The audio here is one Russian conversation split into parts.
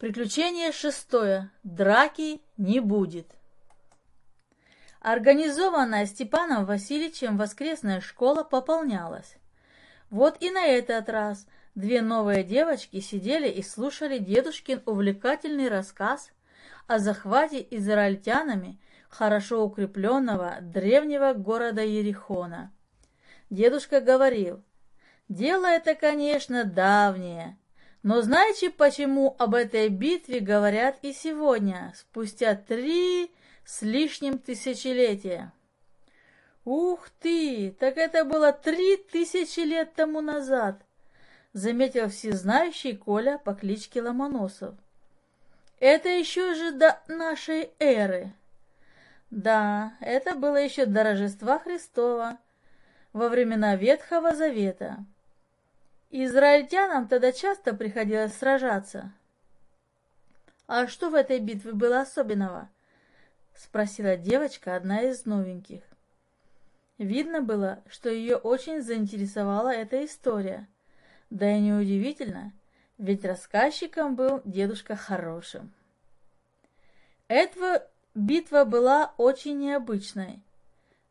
Приключение шестое. Драки не будет. Организованная Степаном Васильевичем воскресная школа пополнялась. Вот и на этот раз две новые девочки сидели и слушали дедушкин увлекательный рассказ о захвате израильтянами хорошо укрепленного древнего города Ерихона. Дедушка говорил, дело это, конечно, давнее, но знаете, почему об этой битве говорят и сегодня, спустя три с лишним тысячелетия? Ух ты, так это было три тысячи лет тому назад, заметил всезнающий Коля по кличке Ломоносов. Это еще же до нашей эры. Да, это было еще до Рождества Христова, во времена Ветхого Завета. Израильтянам тогда часто приходилось сражаться. «А что в этой битве было особенного?» — спросила девочка, одна из новеньких. Видно было, что ее очень заинтересовала эта история. Да и неудивительно, ведь рассказчиком был дедушка хорошим. Эта битва была очень необычной.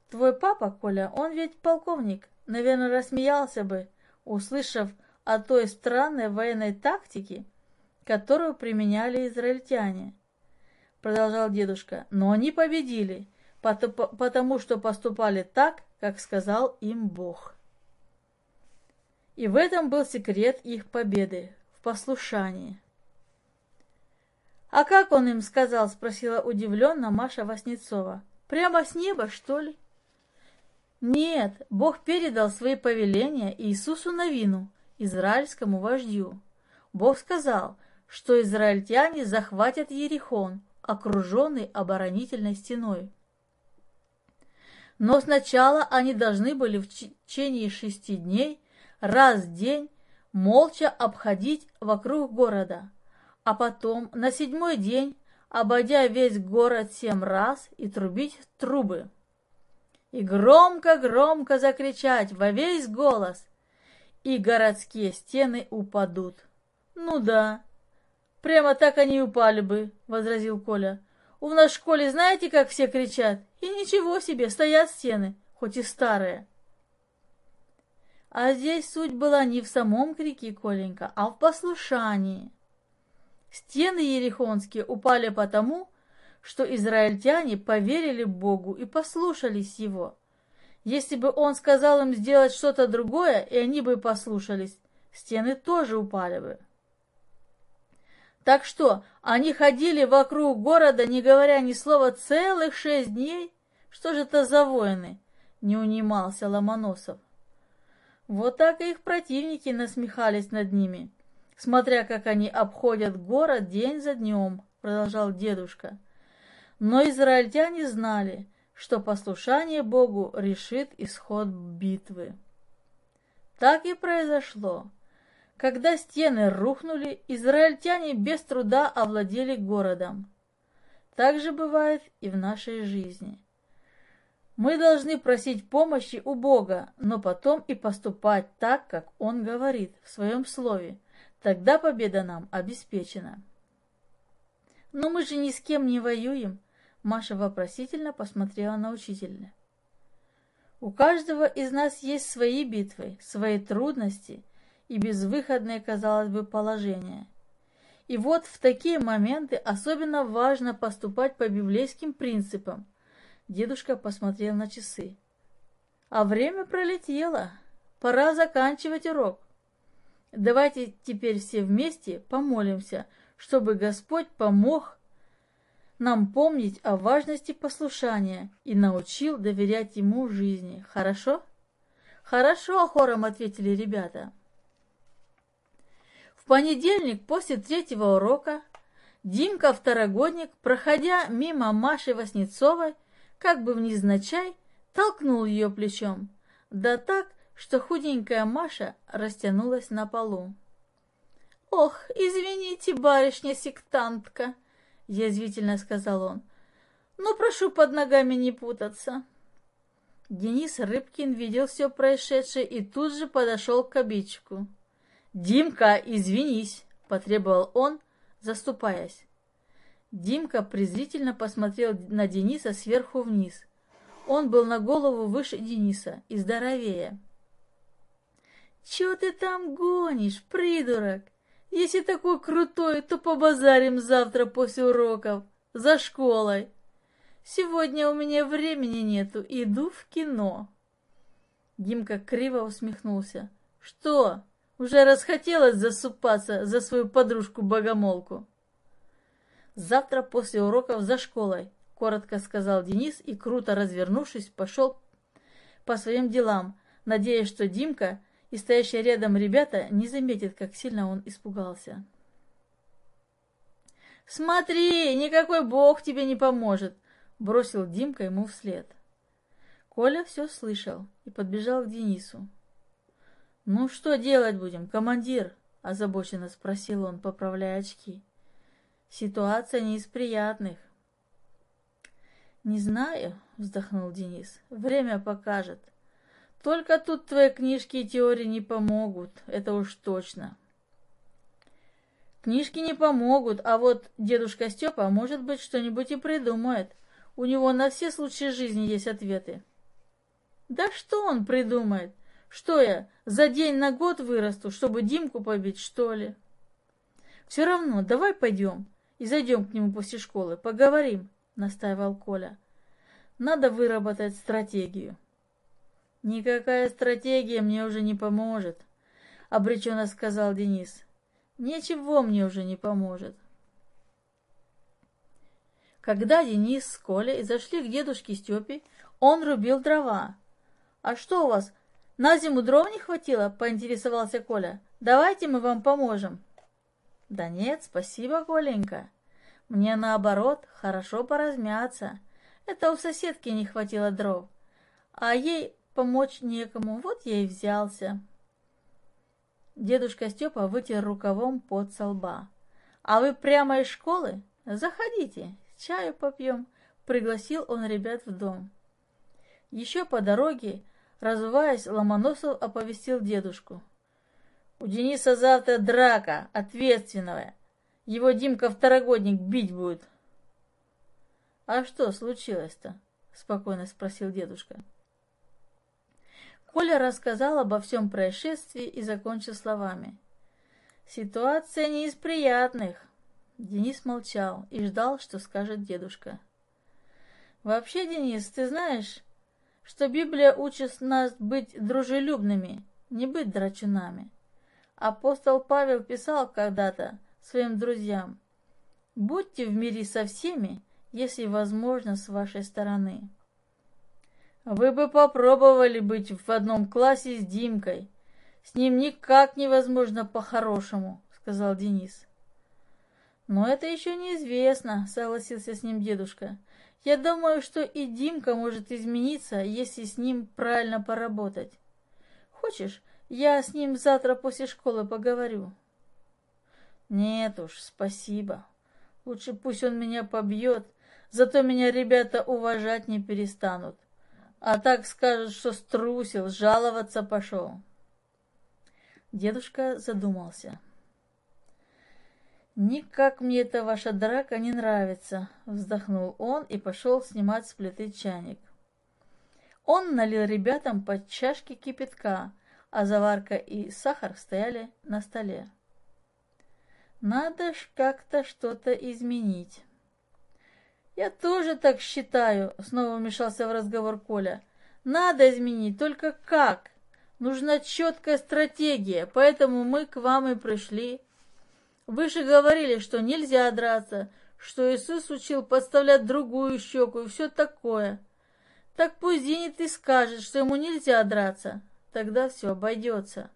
Твой папа, Коля, он ведь полковник, наверное, рассмеялся бы, услышав о той странной военной тактике, которую применяли израильтяне. Продолжал дедушка, но они победили, потому что поступали так, как сказал им Бог. И в этом был секрет их победы, в послушании. «А как он им сказал?» – спросила удивленно Маша Васнецова. «Прямо с неба, что ли?» Нет, Бог передал свои повеления Иисусу Новину, израильскому вождю. Бог сказал, что израильтяне захватят Ерихон, окруженный оборонительной стеной. Но сначала они должны были в течение шести дней раз в день молча обходить вокруг города, а потом на седьмой день, обойдя весь город семь раз и трубить трубы и громко-громко закричать во весь голос, и городские стены упадут. Ну да, прямо так они и упали бы, возразил Коля. У нас в школе знаете, как все кричат? И ничего себе, стоят стены, хоть и старые. А здесь суть была не в самом крике Коленька, а в послушании. Стены ерехонские упали потому, что израильтяне поверили Богу и послушались Его. Если бы Он сказал им сделать что-то другое, и они бы послушались, стены тоже упали бы. Так что, они ходили вокруг города, не говоря ни слова, целых шесть дней? Что же это за воины? Не унимался Ломоносов. Вот так и их противники насмехались над ними, смотря как они обходят город день за днем, продолжал дедушка. Но израильтяне знали, что послушание Богу решит исход битвы. Так и произошло. Когда стены рухнули, израильтяне без труда овладели городом. Так же бывает и в нашей жизни. Мы должны просить помощи у Бога, но потом и поступать так, как Он говорит в Своем Слове. Тогда победа нам обеспечена. Но мы же ни с кем не воюем, Маша вопросительно посмотрела на учителя. У каждого из нас есть свои битвы, свои трудности и безвыходное, казалось бы, положение. И вот в такие моменты особенно важно поступать по библейским принципам. Дедушка посмотрел на часы. А время пролетело. Пора заканчивать урок. Давайте теперь все вместе помолимся, чтобы Господь помог нам помнить о важности послушания и научил доверять ему жизни. Хорошо? Хорошо, хором ответили ребята. В понедельник после третьего урока Димка второгодник, проходя мимо Маши Васнецовой, как бы внезначай, толкнул ее плечом, да так, что худенькая Маша растянулась на полу. «Ох, извините, барышня-сектантка!» Язвительно сказал он. Но прошу под ногами не путаться. Денис Рыбкин видел все происшедшее и тут же подошел к обидчику. «Димка, извинись!» – потребовал он, заступаясь. Димка презрительно посмотрел на Дениса сверху вниз. Он был на голову выше Дениса и здоровее. «Чё ты там гонишь, придурок? Если такой крутой, то побазарим завтра после уроков, за школой. Сегодня у меня времени нету, иду в кино». Димка криво усмехнулся. «Что, уже расхотелось засупаться за свою подружку-богомолку?» «Завтра после уроков за школой», — коротко сказал Денис и, круто развернувшись, пошел по своим делам, надеясь, что Димка и стоящие рядом ребята не заметят, как сильно он испугался. «Смотри, никакой бог тебе не поможет!» — бросил Димка ему вслед. Коля все слышал и подбежал к Денису. «Ну что делать будем, командир?» — озабоченно спросил он, поправляя очки. «Ситуация не из приятных». «Не знаю», — вздохнул Денис. «Время покажет. Только тут твои книжки и теории не помогут, это уж точно. Книжки не помогут, а вот дедушка Степа, может быть, что-нибудь и придумает. У него на все случаи жизни есть ответы. Да что он придумает? Что я, за день на год вырасту, чтобы Димку побить, что ли? Все равно, давай пойдем и зайдем к нему после школы, поговорим, настаивал Коля. Надо выработать стратегию. «Никакая стратегия мне уже не поможет», — обреченно сказал Денис. «Ничего мне уже не поможет». Когда Денис с Колей зашли к дедушке Степе, он рубил дрова. «А что у вас, на зиму дров не хватило?» — поинтересовался Коля. «Давайте мы вам поможем». «Да нет, спасибо, Коленька. Мне наоборот, хорошо поразмяться. Это у соседки не хватило дров, а ей помочь некому, вот я и взялся. Дедушка Степа вытер рукавом под со лба. «А вы прямо из школы? Заходите, чаю попьем», — пригласил он ребят в дом. Еще по дороге, разуваясь, Ломоносов оповестил дедушку. «У Дениса завтра драка, ответственная. Его Димка второгодник бить будет». «А что случилось-то?» — спокойно спросил дедушка. Коля рассказал обо всем происшествии и закончил словами. «Ситуация не из приятных». Денис молчал и ждал, что скажет дедушка. «Вообще, Денис, ты знаешь, что Библия учит нас быть дружелюбными, не быть драчунами. Апостол Павел писал когда-то своим друзьям, «Будьте в мире со всеми, если возможно с вашей стороны». Вы бы попробовали быть в одном классе с Димкой. С ним никак невозможно по-хорошему, сказал Денис. Но это еще неизвестно, согласился с ним дедушка. Я думаю, что и Димка может измениться, если с ним правильно поработать. Хочешь, я с ним завтра после школы поговорю? Нет уж, спасибо. Лучше пусть он меня побьет, зато меня ребята уважать не перестанут. А так скажут, что струсил, жаловаться пошел. Дедушка задумался. «Никак мне эта ваша драка не нравится», — вздохнул он и пошел снимать с плиты чайник. Он налил ребятам по чашке кипятка, а заварка и сахар стояли на столе. «Надо ж как-то что-то изменить». «Я тоже так считаю», — снова вмешался в разговор Коля. «Надо изменить, только как? Нужна четкая стратегия, поэтому мы к вам и пришли. Вы же говорили, что нельзя драться, что Иисус учил подставлять другую щеку и все такое. Так пусть Зенит и скажет, что ему нельзя драться, тогда все обойдется».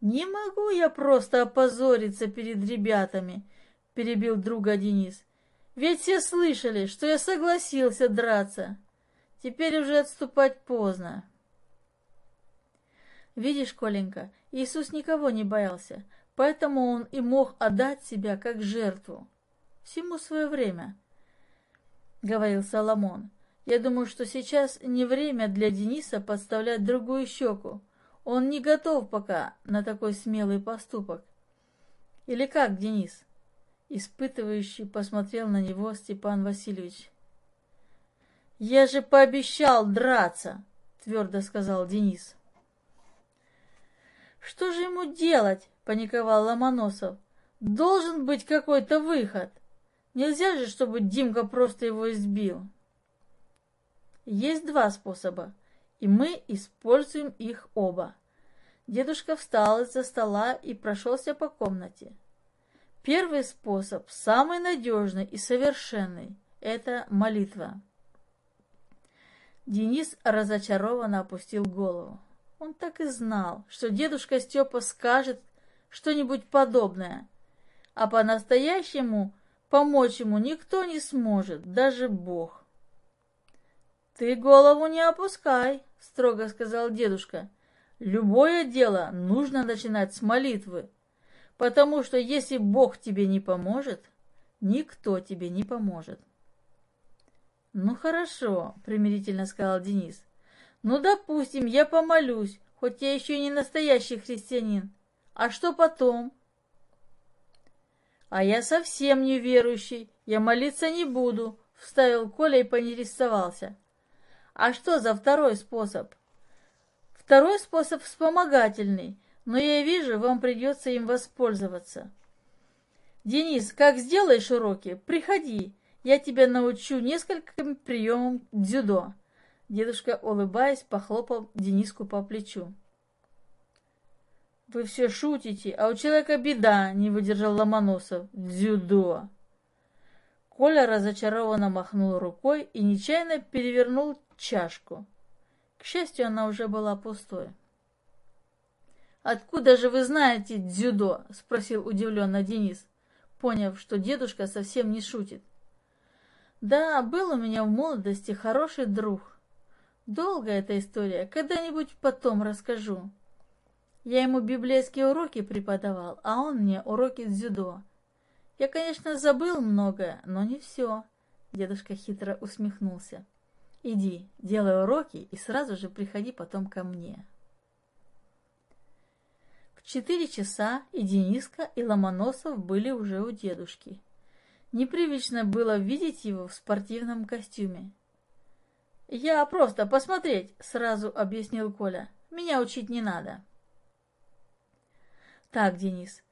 «Не могу я просто опозориться перед ребятами», — перебил друга Денис. Ведь все слышали, что я согласился драться. Теперь уже отступать поздно. Видишь, Коленька, Иисус никого не боялся, поэтому он и мог отдать себя как жертву. Всему свое время, — говорил Соломон. Я думаю, что сейчас не время для Дениса подставлять другую щеку. Он не готов пока на такой смелый поступок. Или как, Денис? Испытывающий посмотрел на него Степан Васильевич. «Я же пообещал драться!» — твердо сказал Денис. «Что же ему делать?» — паниковал Ломоносов. «Должен быть какой-то выход. Нельзя же, чтобы Димка просто его избил». Есть два способа, и мы используем их оба. Дедушка встал из-за стола и прошелся по комнате. Первый способ, самый надежный и совершенный, это молитва. Денис разочарованно опустил голову. Он так и знал, что дедушка Степа скажет что-нибудь подобное, а по-настоящему помочь ему никто не сможет, даже Бог. «Ты голову не опускай», — строго сказал дедушка. «Любое дело нужно начинать с молитвы, потому что если Бог тебе не поможет, никто тебе не поможет». «Ну хорошо», — примирительно сказал Денис. «Ну, допустим, я помолюсь, хоть я еще не настоящий христианин. А что потом?» «А я совсем не верующий, я молиться не буду», — вставил Коля и поинтересовался. «А что за второй способ?» «Второй способ вспомогательный, но я вижу, вам придется им воспользоваться». «Денис, как сделаешь уроки, приходи, я тебя научу нескольким приемам дзюдо». Дедушка, улыбаясь, похлопал Дениску по плечу. «Вы все шутите, а у человека беда», — не выдержал Ломоносов. «Дзюдо». Коля разочарованно махнул рукой и нечаянно перевернул чашку. К счастью, она уже была пустой. «Откуда же вы знаете дзюдо?» — спросил удивленно Денис, поняв, что дедушка совсем не шутит. Да, был у меня в молодости хороший друг. Долгая эта история, когда-нибудь потом расскажу. Я ему библейские уроки преподавал, а он мне уроки дзюдо. Я, конечно, забыл многое, но не все. Дедушка хитро усмехнулся. Иди, делай уроки и сразу же приходи потом ко мне. Четыре часа и Дениска, и Ломоносов были уже у дедушки. Непривычно было видеть его в спортивном костюме. «Я просто посмотреть», — сразу объяснил Коля. «Меня учить не надо». «Так, Денис,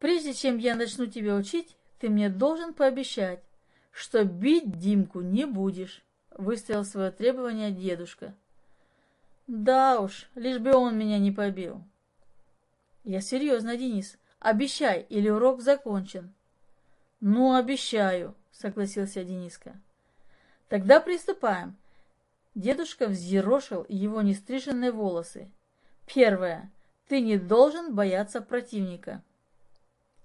прежде чем я начну тебя учить, ты мне должен пообещать, что бить Димку не будешь», — выставил свое требование дедушка. «Да уж, лишь бы он меня не побил». «Я серьезно, Денис. Обещай, или урок закончен». «Ну, обещаю», — согласился Дениска. «Тогда приступаем». Дедушка взъерошил его нестриженные волосы. «Первое. Ты не должен бояться противника».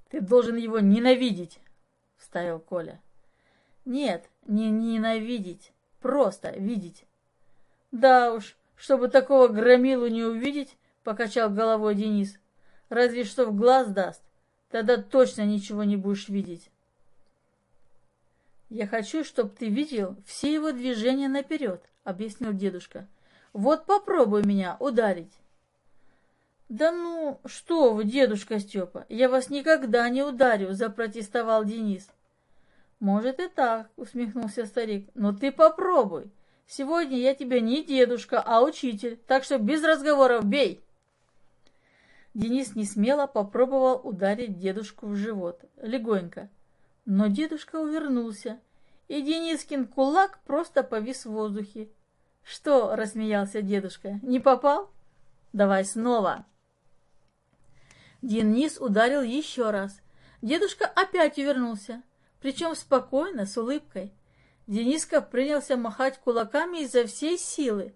«Ты должен его ненавидеть», — вставил Коля. «Нет, не ненавидеть, просто видеть». «Да уж, чтобы такого громилу не увидеть», — покачал головой Денис. «Разве что в глаз даст, тогда точно ничего не будешь видеть». «Я хочу, чтобы ты видел все его движения наперед», — объяснил дедушка. «Вот попробуй меня ударить». «Да ну, что вы, дедушка Степа, я вас никогда не ударю», — запротестовал Денис. «Может и так», — усмехнулся старик, — «но ты попробуй. Сегодня я тебе не дедушка, а учитель, так что без разговоров бей». Денис несмело попробовал ударить дедушку в живот, легонько, но дедушка увернулся, и Денискин кулак просто повис в воздухе. «Что?» — рассмеялся дедушка. «Не попал? Давай снова!» Денис ударил еще раз. Дедушка опять увернулся, причем спокойно, с улыбкой. Дениска принялся махать кулаками изо всей силы,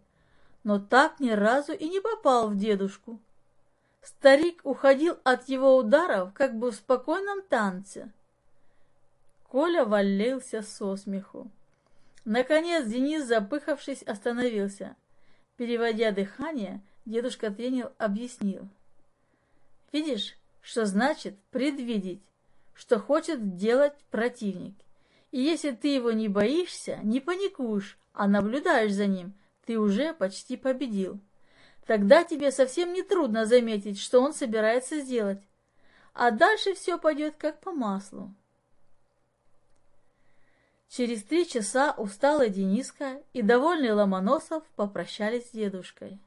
но так ни разу и не попал в дедушку. Старик уходил от его ударов, как бы в спокойном танце. Коля валился со смеху. Наконец Денис, запыхавшись, остановился. Переводя дыхание, дедушка-тренер объяснил. «Видишь, что значит предвидеть, что хочет делать противник. И если ты его не боишься, не паникуешь, а наблюдаешь за ним, ты уже почти победил. Тогда тебе совсем не трудно заметить, что он собирается сделать. А дальше все пойдет как по маслу. Через три часа усталый Дениска и довольный Ломоносов попрощались с дедушкой.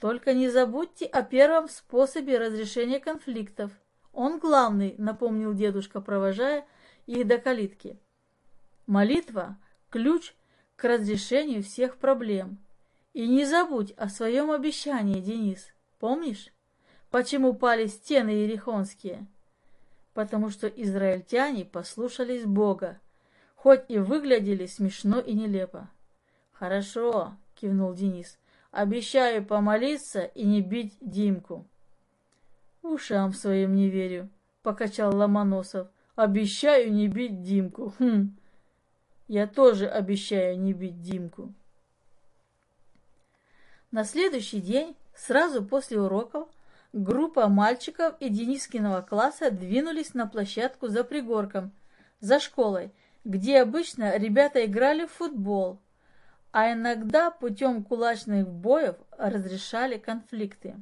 «Только не забудьте о первом способе разрешения конфликтов. Он главный», — напомнил дедушка, провожая их до калитки. «Молитва — ключ к разрешению всех проблем. И не забудь о своем обещании, Денис. Помнишь, почему пали стены ерехонские? Потому что израильтяне послушались Бога, хоть и выглядели смешно и нелепо. «Хорошо», — кивнул Денис, — «обещаю помолиться и не бить Димку». «Ушам своим не верю», — покачал Ломоносов. «Обещаю не бить Димку». Хм. «Я тоже обещаю не бить Димку». На следующий день, сразу после уроков, группа мальчиков и Денискиного класса двинулись на площадку за пригорком, за школой, где обычно ребята играли в футбол, а иногда путем кулачных боев разрешали конфликты.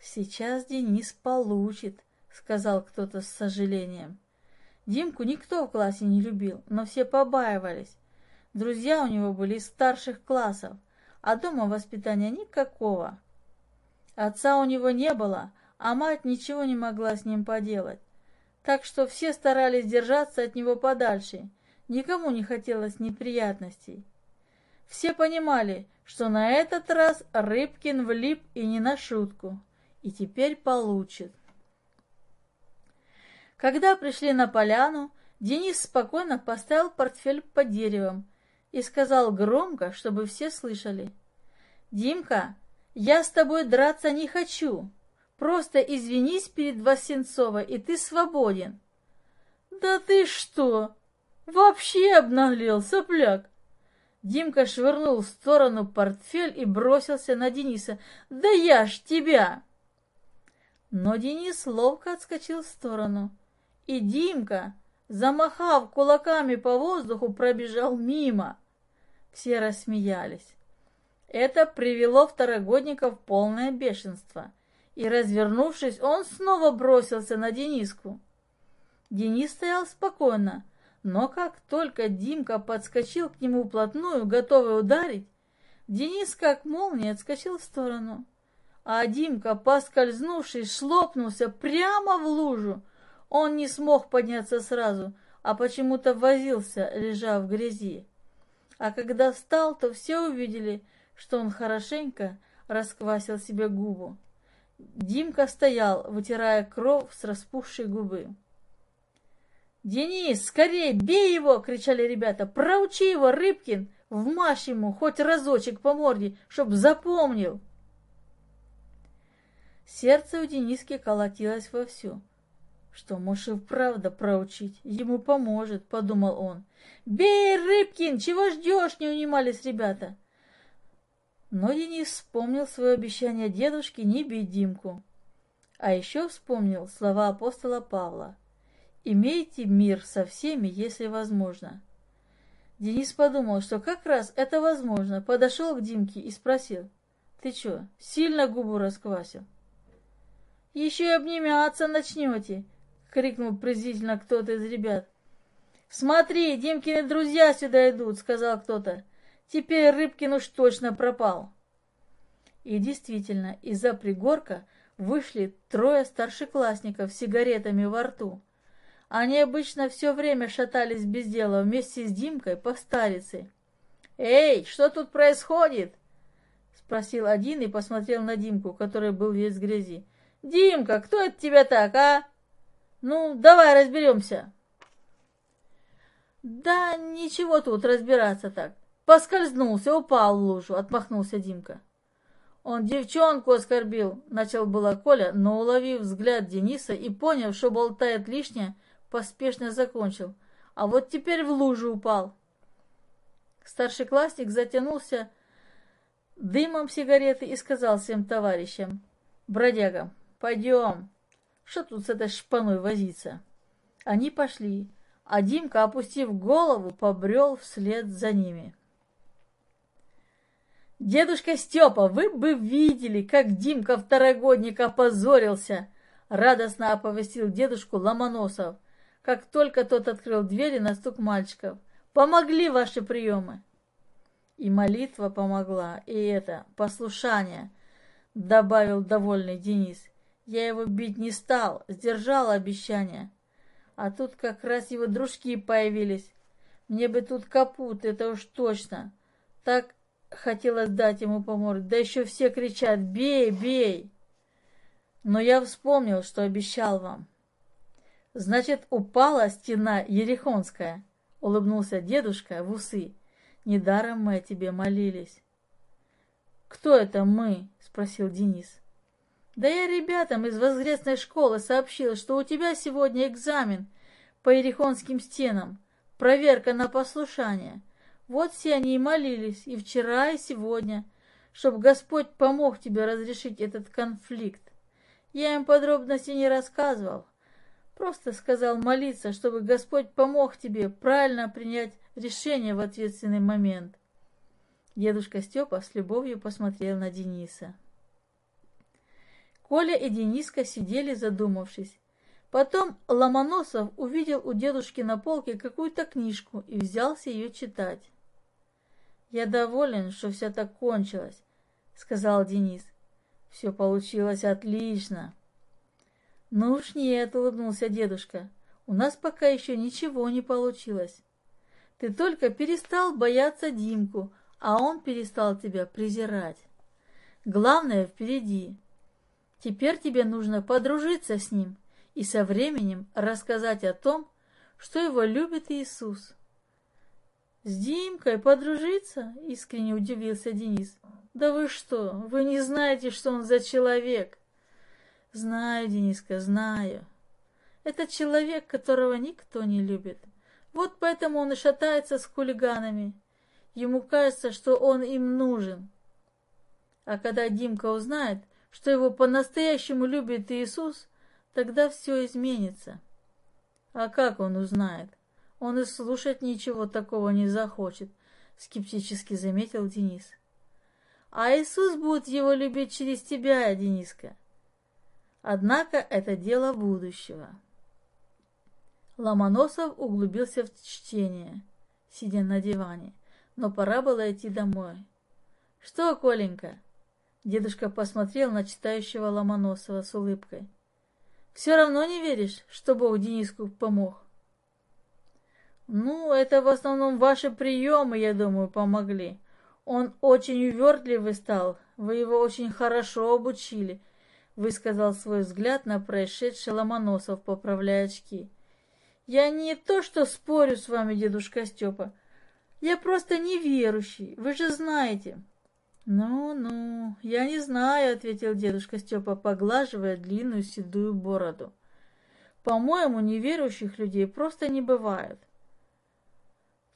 «Сейчас Денис получит», — сказал кто-то с сожалением. Димку никто в классе не любил, но все побаивались. Друзья у него были из старших классов, а дома воспитания никакого. Отца у него не было, а мать ничего не могла с ним поделать так что все старались держаться от него подальше, никому не хотелось неприятностей. Все понимали, что на этот раз Рыбкин влип и не на шутку, и теперь получит. Когда пришли на поляну, Денис спокойно поставил портфель под деревом и сказал громко, чтобы все слышали. «Димка, я с тобой драться не хочу. Просто извинись перед Васенцова, и ты свободен. Да ты что? Вообще обнаглел, сопляк. Димка швырнул в сторону портфель и бросился на Дениса. «Да я ж тебя!» Но Денис ловко отскочил в сторону. И Димка, замахав кулаками по воздуху, пробежал мимо. Все рассмеялись. Это привело второгодников в полное бешенство – и, развернувшись, он снова бросился на Дениску. Денис стоял спокойно, но как только Димка подскочил к нему вплотную, готовый ударить, Денис как молния отскочил в сторону. А Димка, поскользнувшись, шлопнулся прямо в лужу. Он не смог подняться сразу, а почему-то возился, лежа в грязи. А когда встал, то все увидели, что он хорошенько расквасил себе губу. Димка стоял, вытирая кровь с распухшей губы. «Денис, скорее, бей его!» — кричали ребята. «Проучи его, Рыбкин! Вмажь ему хоть разочек по морде, чтоб запомнил!» Сердце у Дениски колотилось вовсю. «Что, может, и правда проучить? Ему поможет», — подумал он. «Бей, Рыбкин! Чего ждешь?» — не унимались ребята. Но Денис вспомнил свое обещание дедушке не бить Димку. А еще вспомнил слова апостола Павла. «Имейте мир со всеми, если возможно». Денис подумал, что как раз это возможно, подошел к Димке и спросил. «Ты что, сильно губу расквасил?» «Еще и обниматься начнете!» — крикнул презрительно кто-то из ребят. «Смотри, Димкины друзья сюда идут!» — сказал кто-то. Теперь Рыбкин уж точно пропал. И действительно, из-за пригорка вышли трое старшеклассников с сигаретами во рту. Они обычно все время шатались без дела вместе с Димкой по старице. «Эй, что тут происходит?» Спросил один и посмотрел на Димку, который был весь в грязи. «Димка, кто это тебя так, а? Ну, давай разберемся». «Да ничего тут разбираться так. Поскользнулся, упал в лужу, отмахнулся Димка. Он девчонку оскорбил, начал было Коля, но уловив взгляд Дениса и поняв, что болтает лишнее, поспешно закончил. А вот теперь в лужу упал. Старший классник затянулся дымом сигареты и сказал всем товарищам, бродягам, пойдем, что тут с этой шпаной возиться? Они пошли, а Димка, опустив голову, побрел вслед за ними. «Дедушка Степа, вы бы видели, как Димка второгодник опозорился!» Радостно оповестил дедушку Ломоносов, как только тот открыл двери на стук мальчиков. «Помогли ваши приемы!» И молитва помогла, и это, послушание, добавил довольный Денис. Я его бить не стал, сдержал обещание. А тут как раз его дружки появились. Мне бы тут капут, это уж точно. Так хотелось дать ему по морде. Да еще все кричат «Бей, бей!» Но я вспомнил, что обещал вам. Значит, упала стена Ерехонская, улыбнулся дедушка в усы. Недаром мы о тебе молились. Кто это мы? спросил Денис. Да я ребятам из воскресной школы сообщил, что у тебя сегодня экзамен по Ерехонским стенам, проверка на послушание. Вот все они и молились, и вчера, и сегодня, чтобы Господь помог тебе разрешить этот конфликт. Я им подробности не рассказывал, просто сказал молиться, чтобы Господь помог тебе правильно принять решение в ответственный момент. Дедушка Степа с любовью посмотрел на Дениса. Коля и Дениска сидели задумавшись. Потом Ломоносов увидел у дедушки на полке какую-то книжку и взялся ее читать. «Я доволен, что все так кончилось», — сказал Денис. «Все получилось отлично». «Ну уж нет», — улыбнулся дедушка. «У нас пока еще ничего не получилось. Ты только перестал бояться Димку, а он перестал тебя презирать. Главное впереди. Теперь тебе нужно подружиться с ним и со временем рассказать о том, что его любит Иисус. «С Димкой подружиться?» — искренне удивился Денис. «Да вы что, вы не знаете, что он за человек?» «Знаю, Дениска, знаю. Это человек, которого никто не любит. Вот поэтому он и шатается с хулиганами. Ему кажется, что он им нужен. А когда Димка узнает, что его по-настоящему любит Иисус, тогда все изменится. А как он узнает? Он и слушать ничего такого не захочет, скептически заметил Денис. А Иисус будет его любить через тебя, Дениска. Однако это дело будущего. Ломоносов углубился в чтение, сидя на диване, но пора было идти домой. «Что, Коленька?» Дедушка посмотрел на читающего Ломоносова с улыбкой. «Все равно не веришь, что Бог Дениску помог?» «Ну, это в основном ваши приемы, я думаю, помогли. Он очень увертливый стал, вы его очень хорошо обучили», высказал свой взгляд на происшедший Ломоносов, поправляя очки. «Я не то что спорю с вами, дедушка Степа, я просто неверующий, вы же знаете». «Ну-ну, я не знаю», — ответил дедушка Степа, поглаживая длинную седую бороду. «По-моему, неверующих людей просто не бывает.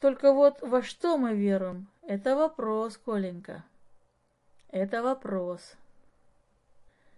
Только вот во что мы веруем, это вопрос, Коленька. Это вопрос».